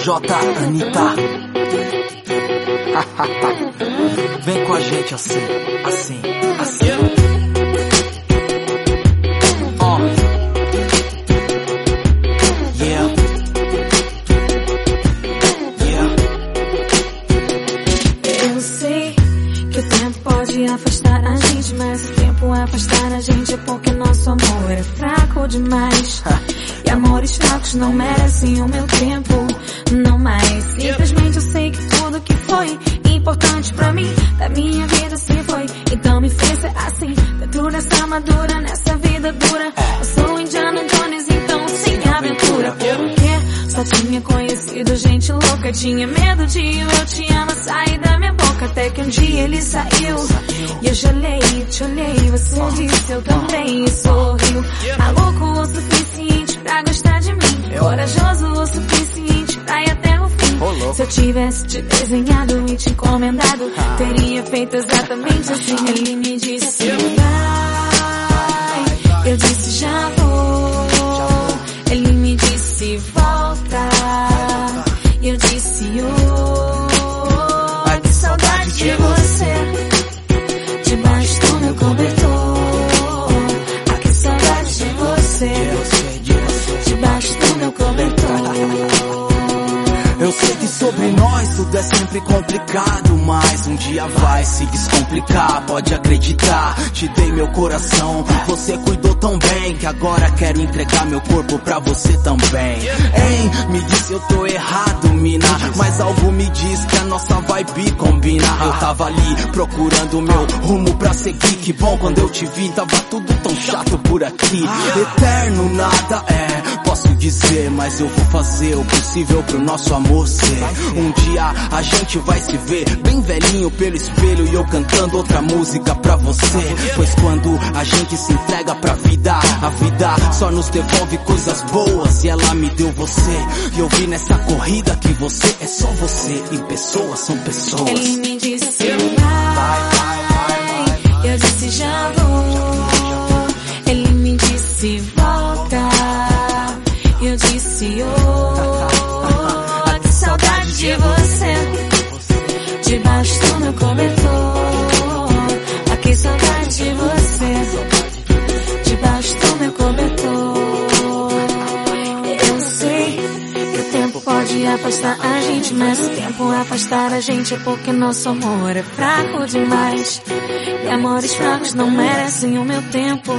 Projota, Anitta. Vem com a gente assim, assim, assim. Ó. Yeah. Yeah. Eu sei que o tempo pode afastar a gente, mas o tempo afastar a gente é porque nosso amor é fraco demais. E amores fracos não merecem o meu tempo, importante pra mim, da minha vida se foi. Então me fez ser assim, dentro dessa armadura, nessa vida dura. Eu sou Indiana Jones, então sem aventura. Porque só tinha conhecido gente louca, tinha medo de eu te amo sair da minha boca. Até que um dia ele saiu, e eu gelei, te olhei, você disse eu também, e sorriu. Maluco o suficiente pra gostar de mim, corajoso o tivesse te desenhado e te encomendado, teria feito exatamente assim. Ele me disse vai, eu disse já vou. Ele me disse volta, e eu disse oh, que saudade de você, debaixo do meu cobertor. Tudo é sempre complicado, mas um dia vai se descomplicar, pode acreditar. Te dei meu coração, você cuidou tão bem que agora quero entregar meu corpo pra você também. Hein, me disse eu tô errado, mina, mas algo me diz que a nossa vibe combina. Eu tava ali procurando meu rumo pra seguir, que bom quando eu te vi, tava tudo tão chato por aqui. Eterno nada é, dizer, mas eu vou fazer o possível pro nosso amor ser. Um dia a gente vai se ver bem velhinho pelo espelho e eu cantando outra música pra você. Pois quando a gente se entrega pra vida, a vida só nos devolve coisas boas e ela me deu você. E eu vi nessa corrida que você é só você e pessoas são pessoas. Ele me disse vai, eu disse já vou. Ele me disse volta, debaixo do meu cobertor. Ah, que saudade de você, debaixo do meu cobertor. Eu sei que o tempo pode afastar a gente, mas o tempo afastar a gente é porque nosso amor é fraco demais. E amores fracos não merecem o meu tempo.